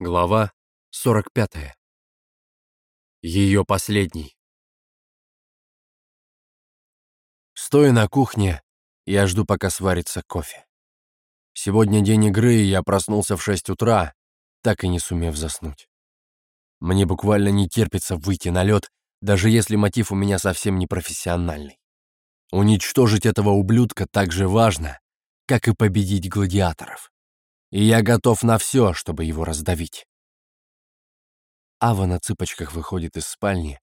Глава 45. Ее последний. Стоя на кухне, я жду, пока сварится кофе. Сегодня день игры, и я проснулся в 6 утра, так и не сумев заснуть. Мне буквально не терпится выйти на лед, даже если мотив у меня совсем не профессиональный. Уничтожить этого ублюдка так же важно, как и победить гладиаторов и я готов на все, чтобы его раздавить. Ава на цыпочках выходит из спальни,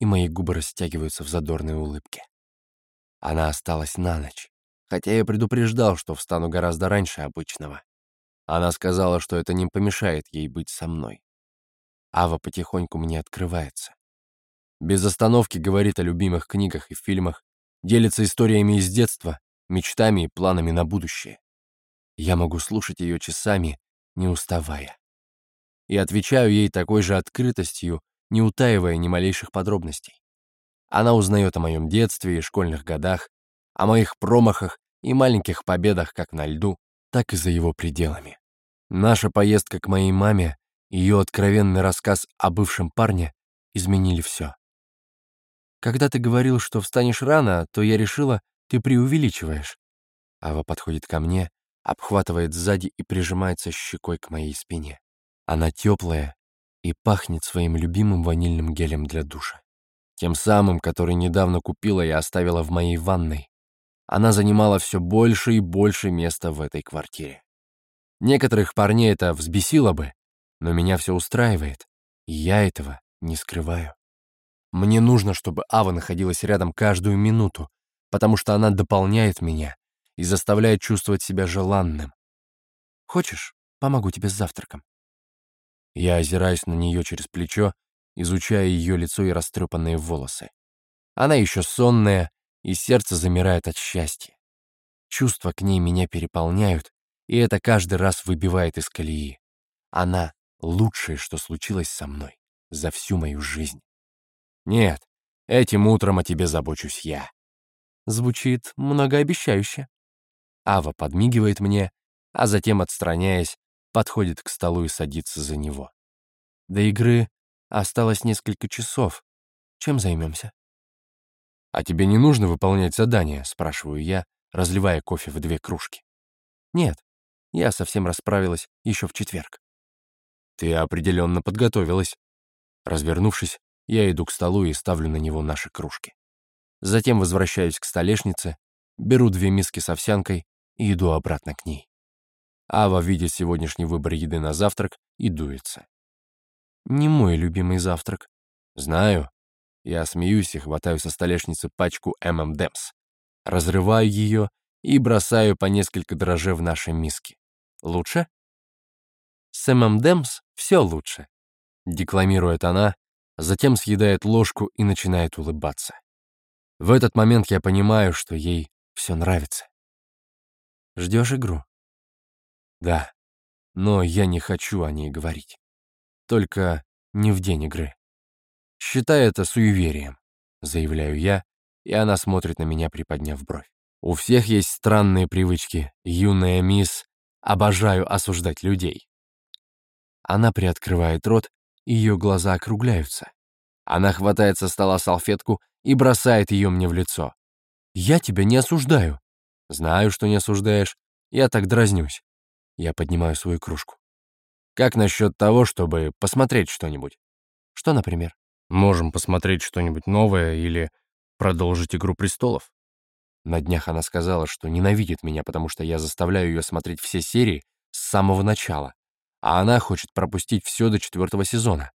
и мои губы растягиваются в задорной улыбке. Она осталась на ночь, хотя я предупреждал, что встану гораздо раньше обычного. Она сказала, что это не помешает ей быть со мной. Ава потихоньку мне открывается. Без остановки говорит о любимых книгах и фильмах, делится историями из детства, мечтами и планами на будущее. Я могу слушать ее часами, не уставая. И отвечаю ей такой же открытостью, не утаивая ни малейших подробностей. Она узнает о моем детстве и школьных годах, о моих промахах и маленьких победах как на льду, так и за его пределами. Наша поездка к моей маме, ее откровенный рассказ о бывшем парне изменили все. Когда ты говорил, что встанешь рано, то я решила, ты преувеличиваешь. Ава подходит ко мне, обхватывает сзади и прижимается щекой к моей спине. Она теплая и пахнет своим любимым ванильным гелем для душа. Тем самым, который недавно купила и оставила в моей ванной. Она занимала все больше и больше места в этой квартире. Некоторых парней это взбесило бы, но меня все устраивает, и я этого не скрываю. Мне нужно, чтобы Ава находилась рядом каждую минуту, потому что она дополняет меня и заставляет чувствовать себя желанным. «Хочешь, помогу тебе с завтраком?» Я озираюсь на нее через плечо, изучая ее лицо и растрепанные волосы. Она еще сонная, и сердце замирает от счастья. Чувства к ней меня переполняют, и это каждый раз выбивает из колеи. Она — лучшее, что случилось со мной за всю мою жизнь. Нет, этим утром о тебе забочусь я. Звучит многообещающе. Ава подмигивает мне, а затем, отстраняясь, подходит к столу и садится за него. До игры осталось несколько часов. Чем займемся? «А тебе не нужно выполнять задания?» — спрашиваю я, разливая кофе в две кружки. «Нет, я совсем расправилась еще в четверг». «Ты определенно подготовилась». Развернувшись, я иду к столу и ставлю на него наши кружки. Затем возвращаюсь к столешнице, беру две миски с овсянкой и иду обратно к ней. Ава видит сегодняшний выбор еды на завтрак и дуется. Не мой любимый завтрак. Знаю. Я смеюсь и хватаю со столешницы пачку ММДэмс. Разрываю ее и бросаю по несколько дрожжей в наши миски. Лучше? С ММДэмс все лучше. Декламирует она, затем съедает ложку и начинает улыбаться. В этот момент я понимаю, что ей все нравится. Ждешь игру? Да, но я не хочу о ней говорить. Только не в день игры. Считай это суеверием, заявляю я, и она смотрит на меня, приподняв бровь. У всех есть странные привычки, юная мисс, обожаю осуждать людей. Она приоткрывает рот, ее глаза округляются. Она хватает со стола салфетку и бросает ее мне в лицо. «Я тебя не осуждаю. Знаю, что не осуждаешь. Я так дразнюсь. Я поднимаю свою кружку. Как насчет того, чтобы посмотреть что-нибудь? Что, например? Можем посмотреть что-нибудь новое или продолжить «Игру престолов». На днях она сказала, что ненавидит меня, потому что я заставляю ее смотреть все серии с самого начала, а она хочет пропустить все до четвертого сезона.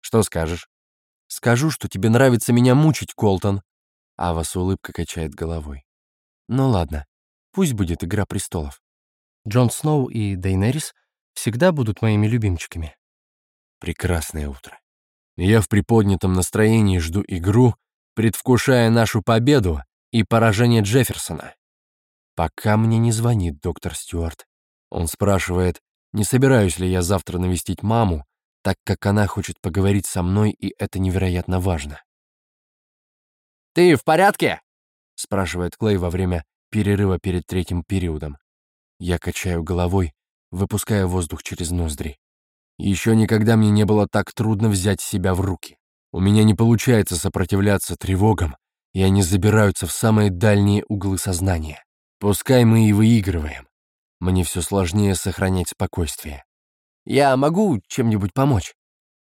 Что скажешь? Скажу, что тебе нравится меня мучить, Колтон. Ава с улыбкой качает головой. Ну ладно, пусть будет «Игра престолов». Джон Сноу и Дейнерис всегда будут моими любимчиками. Прекрасное утро. Я в приподнятом настроении жду игру, предвкушая нашу победу и поражение Джефферсона. Пока мне не звонит доктор Стюарт. Он спрашивает, не собираюсь ли я завтра навестить маму, так как она хочет поговорить со мной, и это невероятно важно. «Ты в порядке?» — спрашивает Клей во время перерыва перед третьим периодом. Я качаю головой, выпуская воздух через ноздри. Еще никогда мне не было так трудно взять себя в руки. У меня не получается сопротивляться тревогам, и они забираются в самые дальние углы сознания. Пускай мы и выигрываем. Мне все сложнее сохранять спокойствие. Я могу чем-нибудь помочь?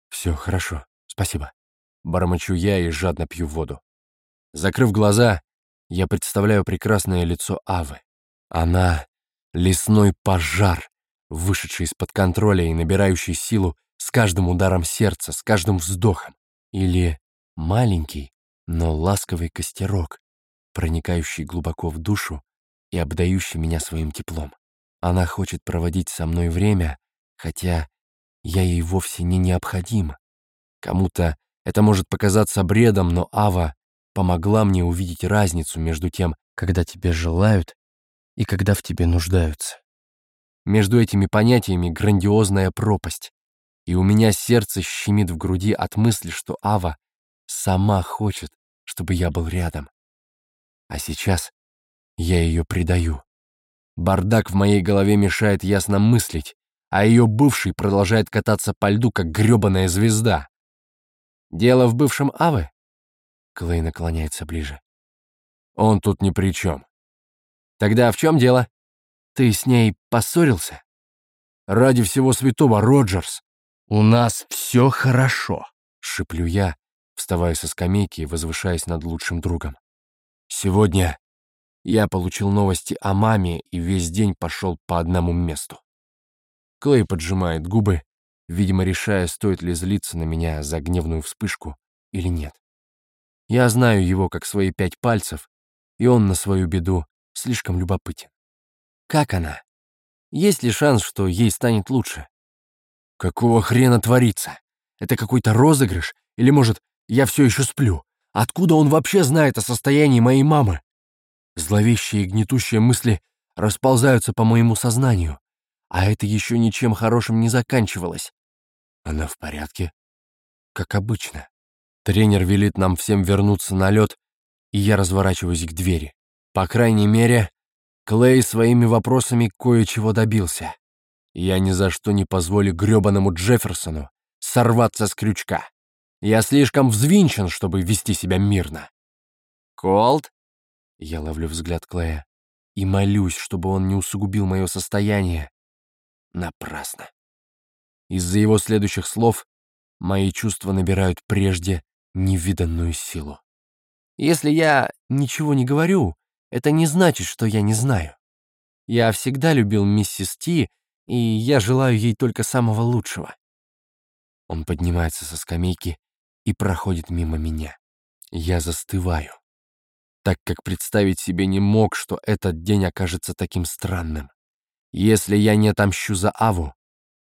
Все хорошо, спасибо. Бормочу я и жадно пью воду. Закрыв глаза, я представляю прекрасное лицо Авы. Она — лесной пожар, вышедший из-под контроля и набирающий силу с каждым ударом сердца, с каждым вздохом. Или маленький, но ласковый костерок, проникающий глубоко в душу и обдающий меня своим теплом. Она хочет проводить со мной время, хотя я ей вовсе не необходим. Кому-то это может показаться бредом, но Ава помогла мне увидеть разницу между тем, когда тебе желают и когда в тебе нуждаются. Между этими понятиями грандиозная пропасть, и у меня сердце щемит в груди от мысли, что Ава сама хочет, чтобы я был рядом. А сейчас я ее предаю. Бардак в моей голове мешает ясно мыслить, а ее бывший продолжает кататься по льду, как грёбаная звезда. Дело в бывшем Авы? Клей наклоняется ближе. Он тут ни при чем. Тогда в чем дело? Ты с ней поссорился? Ради всего святого, Роджерс. У нас все хорошо, шиплю я, вставая со скамейки и возвышаясь над лучшим другом. Сегодня я получил новости о маме и весь день пошел по одному месту. Клей поджимает губы, видимо, решая, стоит ли злиться на меня за гневную вспышку или нет. Я знаю его как свои пять пальцев, и он на свою беду слишком любопытен. Как она? Есть ли шанс, что ей станет лучше? Какого хрена творится? Это какой-то розыгрыш? Или, может, я все еще сплю? Откуда он вообще знает о состоянии моей мамы? Зловещие и гнетущие мысли расползаются по моему сознанию, а это еще ничем хорошим не заканчивалось. Она в порядке? Как обычно. Тренер велит нам всем вернуться на лед, и я разворачиваюсь к двери. По крайней мере, Клей своими вопросами кое-чего добился. Я ни за что не позволю грёбаному Джефферсону сорваться с крючка. Я слишком взвинчен, чтобы вести себя мирно. «Колд?» Я ловлю взгляд Клея и молюсь, чтобы он не усугубил мое состояние. Напрасно. Из-за его следующих слов мои чувства набирают прежде невиданную силу. Если я ничего не говорю, это не значит, что я не знаю. Я всегда любил миссис Ти, и я желаю ей только самого лучшего. Он поднимается со скамейки и проходит мимо меня. Я застываю, так как представить себе не мог, что этот день окажется таким странным. Если я не отомщу за Аву,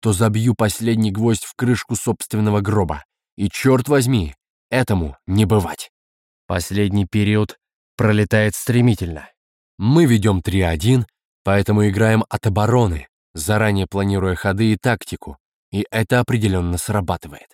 то забью последний гвоздь в крышку собственного гроба. И, черт возьми, этому не бывать. Последний период пролетает стремительно. Мы ведем 3-1, поэтому играем от обороны, заранее планируя ходы и тактику, и это определенно срабатывает.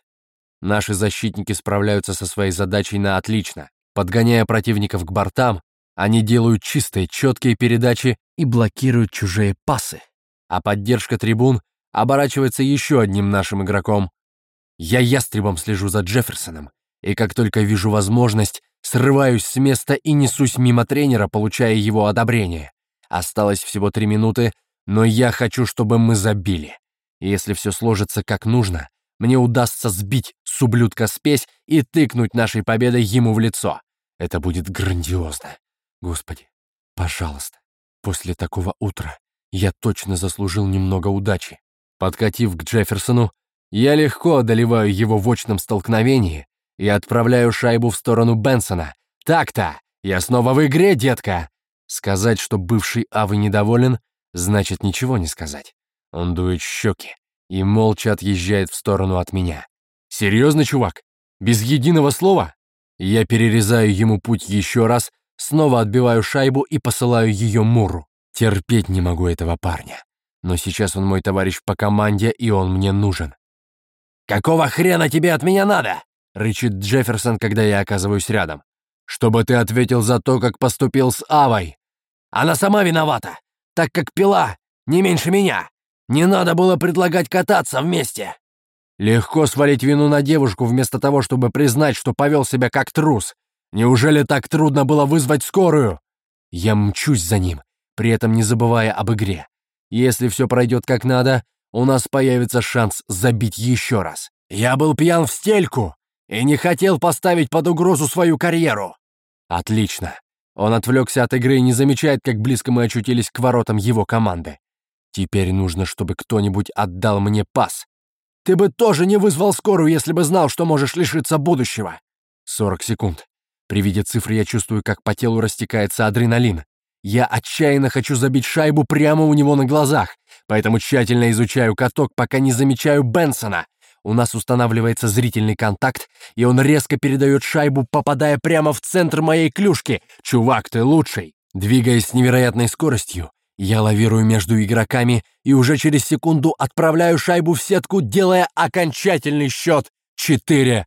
Наши защитники справляются со своей задачей на отлично. Подгоняя противников к бортам, они делают чистые, четкие передачи и блокируют чужие пасы. А поддержка трибун оборачивается еще одним нашим игроком. Я ястребом слежу за Джефферсоном, и как только вижу возможность, срываюсь с места и несусь мимо тренера, получая его одобрение. Осталось всего три минуты, но я хочу, чтобы мы забили. если все сложится как нужно, мне удастся сбить с ублюдка спесь и тыкнуть нашей победой ему в лицо. Это будет грандиозно. Господи, пожалуйста, после такого утра я точно заслужил немного удачи. Подкатив к Джефферсону, я легко одолеваю его в очном столкновении и отправляю шайбу в сторону Бенсона. Так-то, я снова в игре, детка. Сказать, что бывший Авы недоволен, значит ничего не сказать. Он дует щеки и молча отъезжает в сторону от меня. Серьезно, чувак? Без единого слова? Я перерезаю ему путь еще раз Снова отбиваю шайбу и посылаю ее Муру. Терпеть не могу этого парня. Но сейчас он мой товарищ по команде, и он мне нужен. «Какого хрена тебе от меня надо?» — рычит Джефферсон, когда я оказываюсь рядом. «Чтобы ты ответил за то, как поступил с Авой. Она сама виновата, так как пила не меньше меня. Не надо было предлагать кататься вместе». Легко свалить вину на девушку вместо того, чтобы признать, что повел себя как трус. Неужели так трудно было вызвать скорую? Я мчусь за ним, при этом не забывая об игре. Если все пройдет как надо, у нас появится шанс забить еще раз. Я был пьян в стельку и не хотел поставить под угрозу свою карьеру. Отлично. Он отвлекся от игры и не замечает, как близко мы очутились к воротам его команды. Теперь нужно, чтобы кто-нибудь отдал мне пас. Ты бы тоже не вызвал скорую, если бы знал, что можешь лишиться будущего. 40 секунд. При виде цифры я чувствую, как по телу растекается адреналин. Я отчаянно хочу забить шайбу прямо у него на глазах, поэтому тщательно изучаю каток, пока не замечаю Бенсона. У нас устанавливается зрительный контакт, и он резко передает шайбу, попадая прямо в центр моей клюшки. «Чувак, ты лучший!» Двигаясь с невероятной скоростью, я лавирую между игроками и уже через секунду отправляю шайбу в сетку, делая окончательный счет 4-1.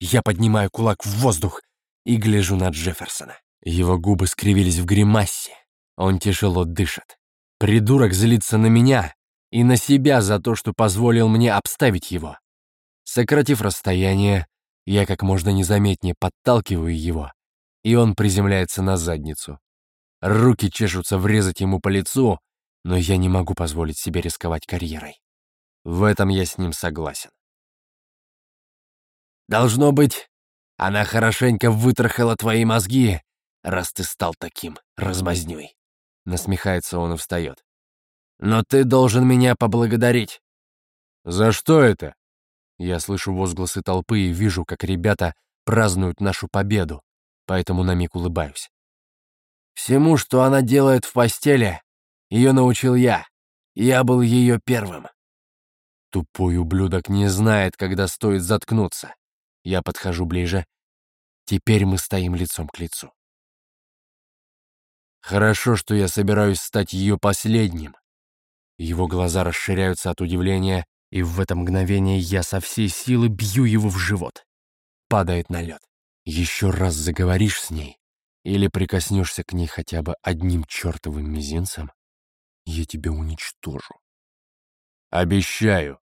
Я поднимаю кулак в воздух и гляжу на Джефферсона. Его губы скривились в гримасе. Он тяжело дышит. Придурок злится на меня и на себя за то, что позволил мне обставить его. Сократив расстояние, я как можно незаметнее подталкиваю его, и он приземляется на задницу. Руки чешутся врезать ему по лицу, но я не могу позволить себе рисковать карьерой. В этом я с ним согласен. Должно быть, она хорошенько вытрахала твои мозги, раз ты стал таким размазнёй. Насмехается он и встает. Но ты должен меня поблагодарить. За что это? Я слышу возгласы толпы и вижу, как ребята празднуют нашу победу, поэтому на миг улыбаюсь. Всему, что она делает в постели, ее научил я. Я был ее первым. Тупой ублюдок не знает, когда стоит заткнуться. Я подхожу ближе. Теперь мы стоим лицом к лицу. Хорошо, что я собираюсь стать ее последним. Его глаза расширяются от удивления, и в это мгновение я со всей силы бью его в живот. Падает на лед. Еще раз заговоришь с ней или прикоснешься к ней хотя бы одним чертовым мизинцем, я тебя уничтожу. Обещаю.